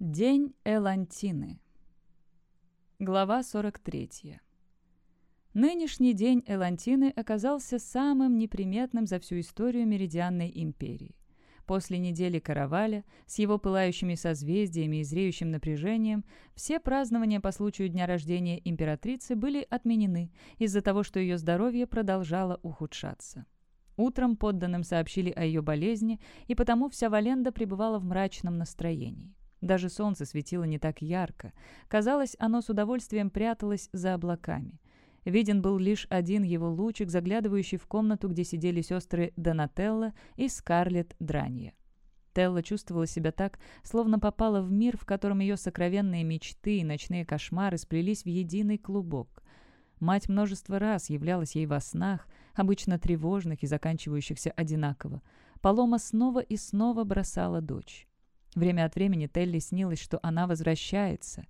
День Элантины. Глава 43. Нынешний день Элантины оказался самым неприметным за всю историю Меридианной империи. После недели Караваля, с его пылающими созвездиями и зреющим напряжением, все празднования по случаю дня рождения императрицы были отменены из-за того, что ее здоровье продолжало ухудшаться. Утром подданным сообщили о ее болезни, и потому вся Валенда пребывала в мрачном настроении. Даже солнце светило не так ярко. Казалось, оно с удовольствием пряталось за облаками. Виден был лишь один его лучик, заглядывающий в комнату, где сидели сестры Донателла и Скарлетт Дранья. Телла чувствовала себя так, словно попала в мир, в котором ее сокровенные мечты и ночные кошмары сплелись в единый клубок. Мать множество раз являлась ей во снах, обычно тревожных и заканчивающихся одинаково. Полома снова и снова бросала дочь. Время от времени Телли снилось, что она возвращается.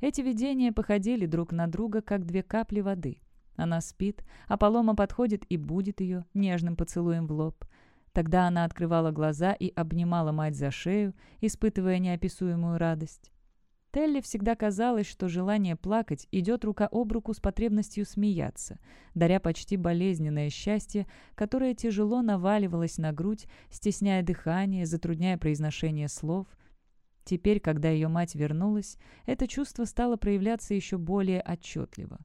Эти видения походили друг на друга, как две капли воды. Она спит, а Полома подходит и будет ее нежным поцелуем в лоб. Тогда она открывала глаза и обнимала мать за шею, испытывая неописуемую радость. Телли всегда казалось, что желание плакать идет рука об руку с потребностью смеяться, даря почти болезненное счастье, которое тяжело наваливалось на грудь, стесняя дыхание, затрудняя произношение слов. Теперь, когда ее мать вернулась, это чувство стало проявляться еще более отчетливо.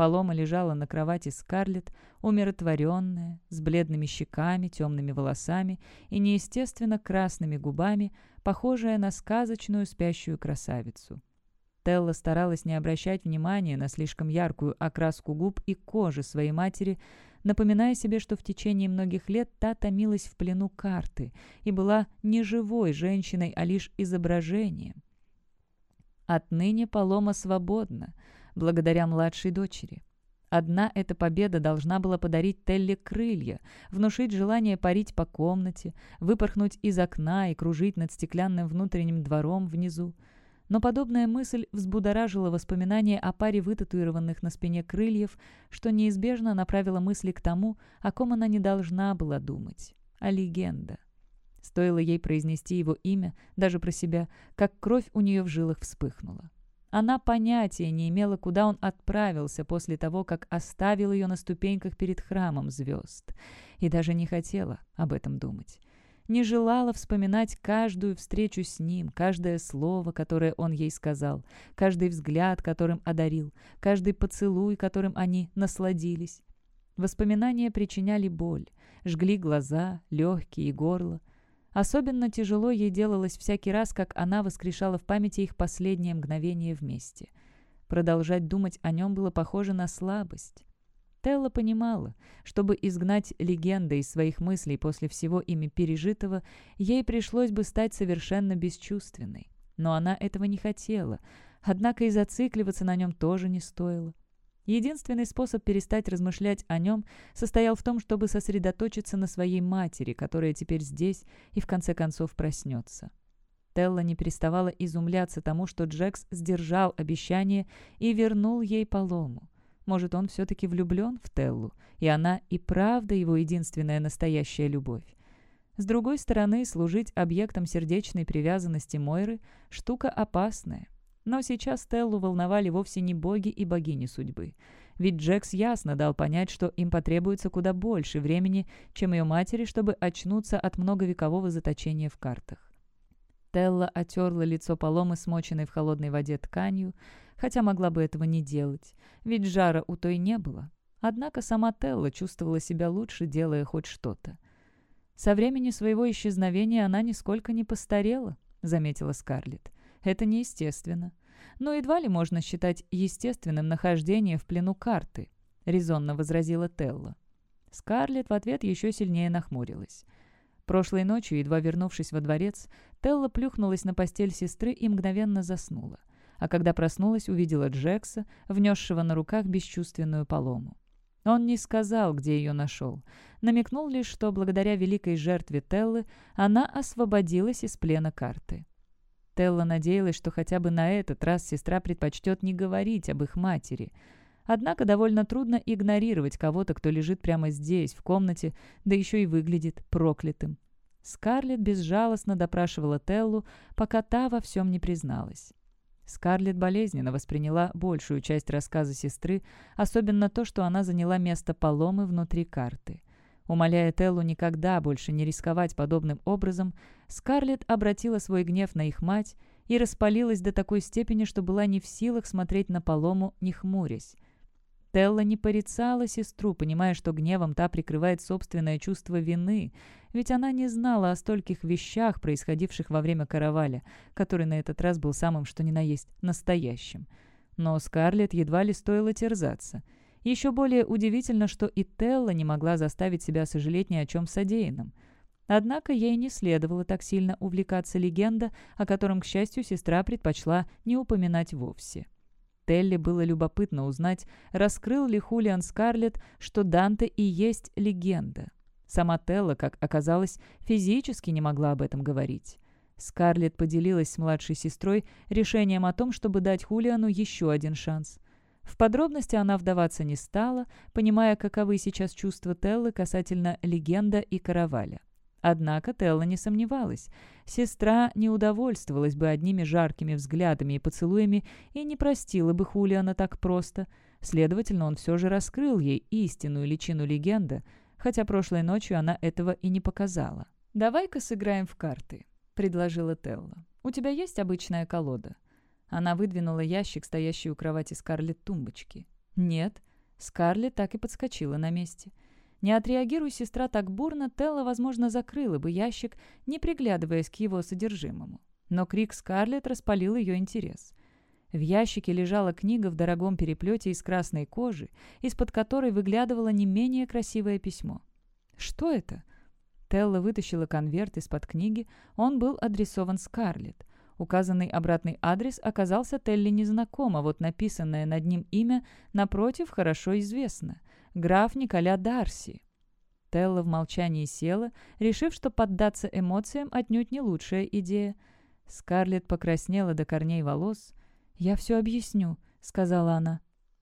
Палома лежала на кровати Скарлетт, умиротворенная, с бледными щеками, темными волосами и неестественно красными губами, похожая на сказочную спящую красавицу. Телла старалась не обращать внимания на слишком яркую окраску губ и кожи своей матери, напоминая себе, что в течение многих лет та томилась в плену карты и была не живой женщиной, а лишь изображением. Отныне Палома свободна — благодаря младшей дочери. Одна эта победа должна была подарить Телле крылья, внушить желание парить по комнате, выпорхнуть из окна и кружить над стеклянным внутренним двором внизу. Но подобная мысль взбудоражила воспоминания о паре вытатуированных на спине крыльев, что неизбежно направило мысли к тому, о ком она не должна была думать. А легенда. Стоило ей произнести его имя, даже про себя, как кровь у нее в жилах вспыхнула. Она понятия не имела, куда он отправился после того, как оставил ее на ступеньках перед храмом звезд, и даже не хотела об этом думать. Не желала вспоминать каждую встречу с ним, каждое слово, которое он ей сказал, каждый взгляд, которым одарил, каждый поцелуй, которым они насладились. Воспоминания причиняли боль, жгли глаза, легкие и горло, Особенно тяжело ей делалось всякий раз, как она воскрешала в памяти их последнее мгновение вместе. Продолжать думать о нем было похоже на слабость. Телла понимала, чтобы изгнать легенды из своих мыслей после всего ими пережитого, ей пришлось бы стать совершенно бесчувственной. Но она этого не хотела, однако и зацикливаться на нем тоже не стоило. Единственный способ перестать размышлять о нем состоял в том, чтобы сосредоточиться на своей матери, которая теперь здесь и в конце концов проснется. Телла не переставала изумляться тому, что Джекс сдержал обещание и вернул ей полому. Может, он все-таки влюблен в Теллу, и она и правда его единственная настоящая любовь. С другой стороны, служить объектом сердечной привязанности Мойры – штука опасная – но сейчас Стеллу волновали вовсе не боги и богини судьбы. Ведь Джекс ясно дал понять, что им потребуется куда больше времени, чем ее матери, чтобы очнуться от многовекового заточения в картах. Телла отерла лицо поломы, смоченной в холодной воде тканью, хотя могла бы этого не делать, ведь жара у той не было. Однако сама Телла чувствовала себя лучше, делая хоть что-то. «Со времени своего исчезновения она нисколько не постарела», — заметила Скарлетт. Это неестественно. Но едва ли можно считать естественным нахождение в плену карты, резонно возразила Телла. Скарлетт в ответ еще сильнее нахмурилась. Прошлой ночью, едва вернувшись во дворец, Телла плюхнулась на постель сестры и мгновенно заснула. А когда проснулась, увидела Джекса, внесшего на руках бесчувственную полому. Он не сказал, где ее нашел. Намекнул лишь, что благодаря великой жертве Теллы она освободилась из плена карты. Телла надеялась, что хотя бы на этот раз сестра предпочтет не говорить об их матери. Однако довольно трудно игнорировать кого-то, кто лежит прямо здесь, в комнате, да еще и выглядит проклятым. Скарлетт безжалостно допрашивала Теллу, пока та во всем не призналась. Скарлетт болезненно восприняла большую часть рассказа сестры, особенно то, что она заняла место поломы внутри карты – Умоляя Теллу никогда больше не рисковать подобным образом, Скарлетт обратила свой гнев на их мать и распалилась до такой степени, что была не в силах смотреть на Палому, не хмурясь. Телла не порицала сестру, понимая, что гневом та прикрывает собственное чувство вины, ведь она не знала о стольких вещах, происходивших во время караваля, который на этот раз был самым что ни на есть настоящим. Но Скарлетт едва ли стоило терзаться — еще более удивительно, что и Телла не могла заставить себя сожалеть ни о чем содеянном. Однако ей не следовало так сильно увлекаться легенда, о котором, к счастью, сестра предпочла не упоминать вовсе. Телле было любопытно узнать, раскрыл ли Хулиан Скарлетт, что Данте и есть легенда. Сама Телла, как оказалось, физически не могла об этом говорить. Скарлетт поделилась с младшей сестрой решением о том, чтобы дать Хулиану еще один шанс – в подробности она вдаваться не стала, понимая, каковы сейчас чувства Теллы касательно легенда и караваля. Однако Телла не сомневалась. Сестра не удовольствовалась бы одними жаркими взглядами и поцелуями и не простила бы Хулиана так просто. Следовательно, он все же раскрыл ей истинную личину легенды, хотя прошлой ночью она этого и не показала. «Давай-ка сыграем в карты», — предложила Телла. «У тебя есть обычная колода?» Она выдвинула ящик, стоящий у кровати Скарлетт тумбочки. «Нет». Скарлетт так и подскочила на месте. Не отреагируя сестра так бурно, Телла, возможно, закрыла бы ящик, не приглядываясь к его содержимому. Но крик Скарлетт распалил ее интерес. В ящике лежала книга в дорогом переплете из красной кожи, из-под которой выглядывало не менее красивое письмо. «Что это?» Телла вытащила конверт из-под книги, он был адресован Скарлетт. Указанный обратный адрес оказался Телли незнакомо, вот написанное над ним имя, напротив, хорошо известно. Граф Николя Дарси. Телла в молчании села, решив, что поддаться эмоциям отнюдь не лучшая идея. Скарлетт покраснела до корней волос. «Я все объясню», — сказала она.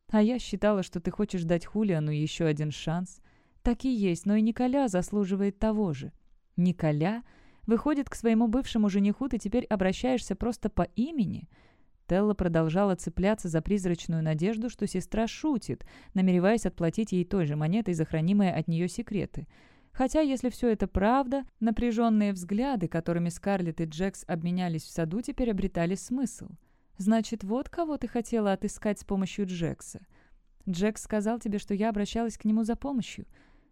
«А я считала, что ты хочешь дать Хулиану еще один шанс. Так и есть, но и Николя заслуживает того же». Николя — выходит к своему бывшему жениху, ты теперь обращаешься просто по имени». Телла продолжала цепляться за призрачную надежду, что сестра шутит, намереваясь отплатить ей той же монетой за хранимые от нее секреты. Хотя, если все это правда, напряженные взгляды, которыми Скарлетт и Джекс обменялись в саду, теперь обретали смысл. «Значит, вот кого ты хотела отыскать с помощью Джекса. Джекс сказал тебе, что я обращалась к нему за помощью»,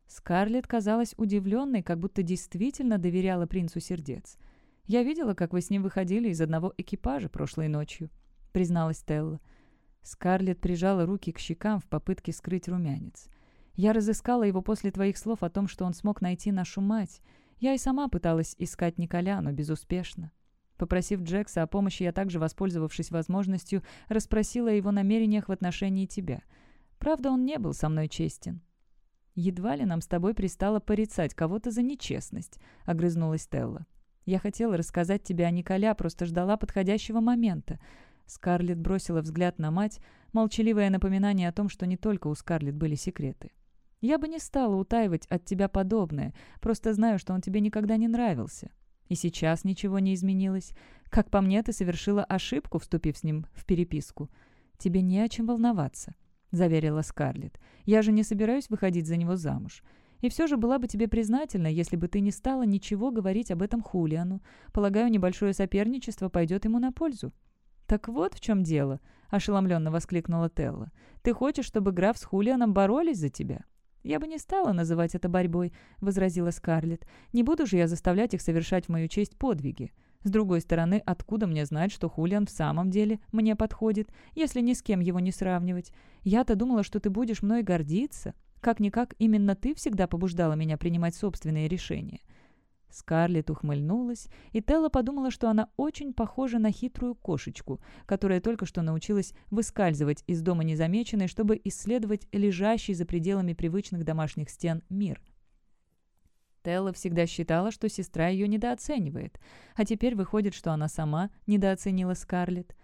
Скарлетт казалась удивленной, как будто действительно доверяла принцу сердец. «Я видела, как вы с ним выходили из одного экипажа прошлой ночью», — призналась Телла. Скарлетт прижала руки к щекам в попытке скрыть румянец. «Я разыскала его после твоих слов о том, что он смог найти нашу мать. Я и сама пыталась искать Николя, но безуспешно». Попросив Джекса о помощи, я также, воспользовавшись возможностью, расспросила о его намерениях в отношении тебя. Правда, он не был со мной честен. Едва ли нам с тобой пристало порицать кого-то за нечестность», — огрызнулась Стелла. «Я хотела рассказать тебе о Николя, а просто ждала подходящего момента». Скарлетт бросила взгляд на мать, молчаливое напоминание о том, что не только у Скарлетт были секреты. «Я бы не стала утаивать от тебя подобное, просто знаю, что он тебе никогда не нравился. И сейчас ничего не изменилось. Как по мне, ты совершила ошибку, вступив с ним в переписку. Тебе не о чем волноваться» заверила Скарлетт. «Я же не собираюсь выходить за него замуж. И все же была бы тебе признательна, если бы ты не стала ничего говорить об этом Хулиану. Полагаю, небольшое соперничество пойдет ему на пользу». «Так вот в чем дело», — ошеломленно воскликнула Телла. «Ты хочешь, чтобы граф с Хулианом боролись за тебя?» «Я бы не стала называть это борьбой», — возразила Скарлетт. «Не буду же я заставлять их совершать в мою честь подвиги». С другой стороны, откуда мне знать, что Хулиан в самом деле мне подходит, если ни с кем его не сравнивать? Я-то думала, что ты будешь мной гордиться. Как-никак, именно ты всегда побуждала меня принимать собственные решения». Скарлетт ухмыльнулась, и Телла подумала, что она очень похожа на хитрую кошечку, которая только что научилась выскальзывать из дома незамеченной, чтобы исследовать лежащий за пределами привычных домашних стен мир – Телла всегда считала, что сестра ее недооценивает, а теперь выходит, что она сама недооценила Скарлетт.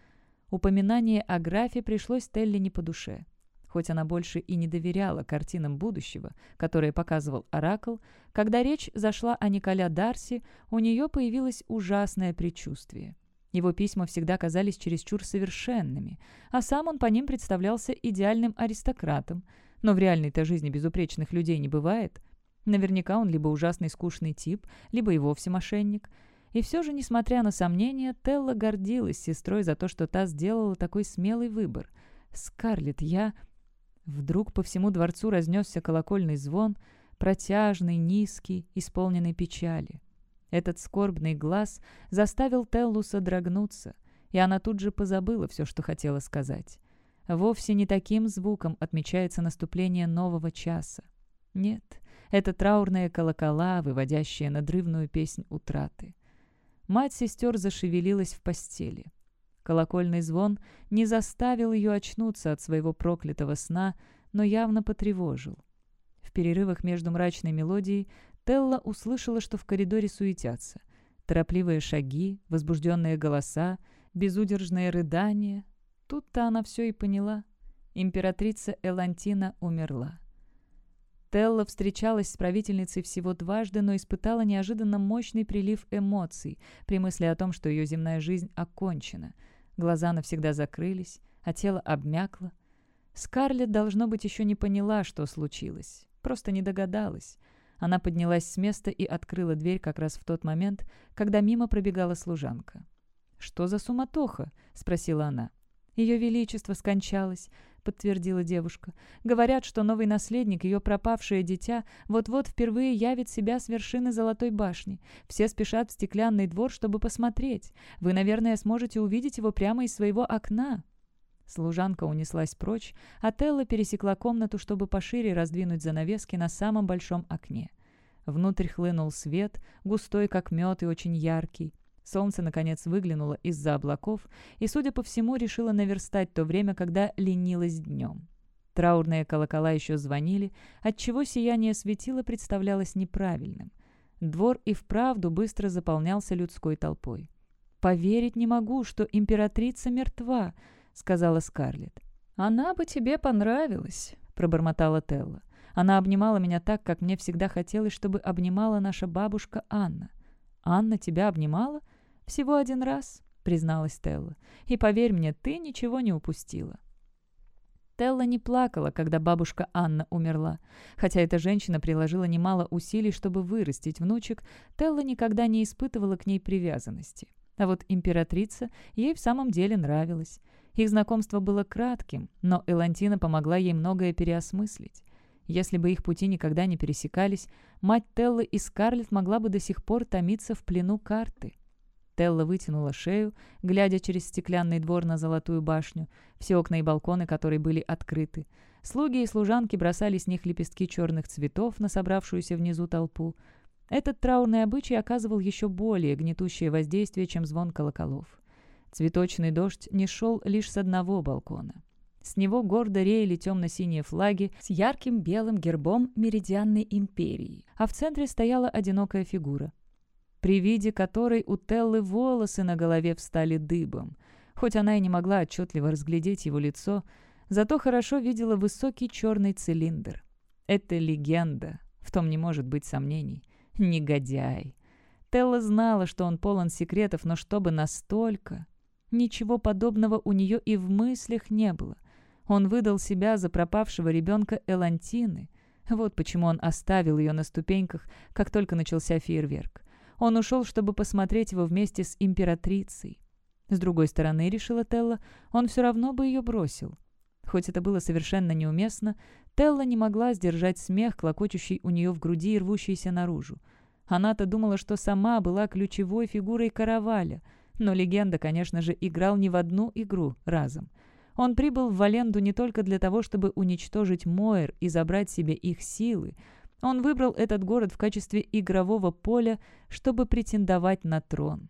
Упоминание о графе пришлось Стелле не по душе. Хоть она больше и не доверяла картинам будущего, которые показывал Оракл, когда речь зашла о Николя Дарси, у нее появилось ужасное предчувствие. Его письма всегда казались чересчур совершенными, а сам он по ним представлялся идеальным аристократом. Но в реальной-то жизни безупречных людей не бывает – Наверняка он либо ужасный скучный тип, либо и вовсе мошенник. И все же, несмотря на сомнения, Телла гордилась сестрой за то, что та сделала такой смелый выбор. «Скарлетт, я...» Вдруг по всему дворцу разнесся колокольный звон, протяжный, низкий, исполненный печали. Этот скорбный глаз заставил Теллу содрогнуться, и она тут же позабыла все, что хотела сказать. Вовсе не таким звуком отмечается наступление нового часа. Нет, это траурные колокола, выводящие надрывную песнь утраты. Мать сестер зашевелилась в постели. Колокольный звон не заставил ее очнуться от своего проклятого сна, но явно потревожил. В перерывах между мрачной мелодией Телла услышала, что в коридоре суетятся. Торопливые шаги, возбужденные голоса, безудержные рыдания. Тут-то она все и поняла. Императрица Элантина умерла. Телла встречалась с правительницей всего дважды, но испытала неожиданно мощный прилив эмоций при мысли о том, что ее земная жизнь окончена. Глаза навсегда закрылись, а тело обмякло. Скарлетт, должно быть, еще не поняла, что случилось, просто не догадалась. Она поднялась с места и открыла дверь как раз в тот момент, когда мимо пробегала служанка. «Что за суматоха?» — спросила она. «Ее Величество скончалось. — подтвердила девушка. «Говорят, что новый наследник, ее пропавшее дитя, вот-вот впервые явит себя с вершины Золотой башни. Все спешат в стеклянный двор, чтобы посмотреть. Вы, наверное, сможете увидеть его прямо из своего окна». Служанка унеслась прочь, а Телла пересекла комнату, чтобы пошире раздвинуть занавески на самом большом окне. Внутрь хлынул свет, густой как мед и очень яркий. Солнце, наконец, выглянуло из-за облаков и, судя по всему, решило наверстать то время, когда ленилось днем. Траурные колокола еще звонили, отчего сияние светила представлялось неправильным. Двор и вправду быстро заполнялся людской толпой. «Поверить не могу, что императрица мертва», — сказала Скарлетт. «Она бы тебе понравилась», — пробормотала Телла. «Она обнимала меня так, как мне всегда хотелось, чтобы обнимала наша бабушка Анна». «Анна тебя обнимала?» «Всего один раз», — призналась Телла. «И поверь мне, ты ничего не упустила». Телла не плакала, когда бабушка Анна умерла. Хотя эта женщина приложила немало усилий, чтобы вырастить внучек, Телла никогда не испытывала к ней привязанности. А вот императрица ей в самом деле нравилась. Их знакомство было кратким, но Элантина помогла ей многое переосмыслить. Если бы их пути никогда не пересекались, мать Теллы и Скарлетт могла бы до сих пор томиться в плену карты – Телла вытянула шею, глядя через стеклянный двор на золотую башню, все окна и балконы которые были открыты. Слуги и служанки бросали с них лепестки черных цветов на собравшуюся внизу толпу. Этот траурный обычай оказывал еще более гнетущее воздействие, чем звон колоколов. Цветочный дождь не шел лишь с одного балкона. С него гордо реяли темно-синие флаги с ярким белым гербом Меридианной империи, а в центре стояла одинокая фигура при виде которой у Теллы волосы на голове встали дыбом. Хоть она и не могла отчетливо разглядеть его лицо, зато хорошо видела высокий черный цилиндр. Это легенда, в том не может быть сомнений. Негодяй. Телла знала, что он полон секретов, но чтобы настолько... Ничего подобного у нее и в мыслях не было. Он выдал себя за пропавшего ребенка Элантины. Вот почему он оставил ее на ступеньках, как только начался фейерверк. Он ушел, чтобы посмотреть его вместе с императрицей. С другой стороны, решила Телла, он все равно бы ее бросил. Хоть это было совершенно неуместно, Телла не могла сдержать смех, клокочущий у нее в груди и рвущийся наружу. Она-то думала, что сама была ключевой фигурой караваля, но легенда, конечно же, играл не в одну игру разом. Он прибыл в Валенду не только для того, чтобы уничтожить Моэр и забрать себе их силы, он выбрал этот город в качестве игрового поля, чтобы претендовать на трон.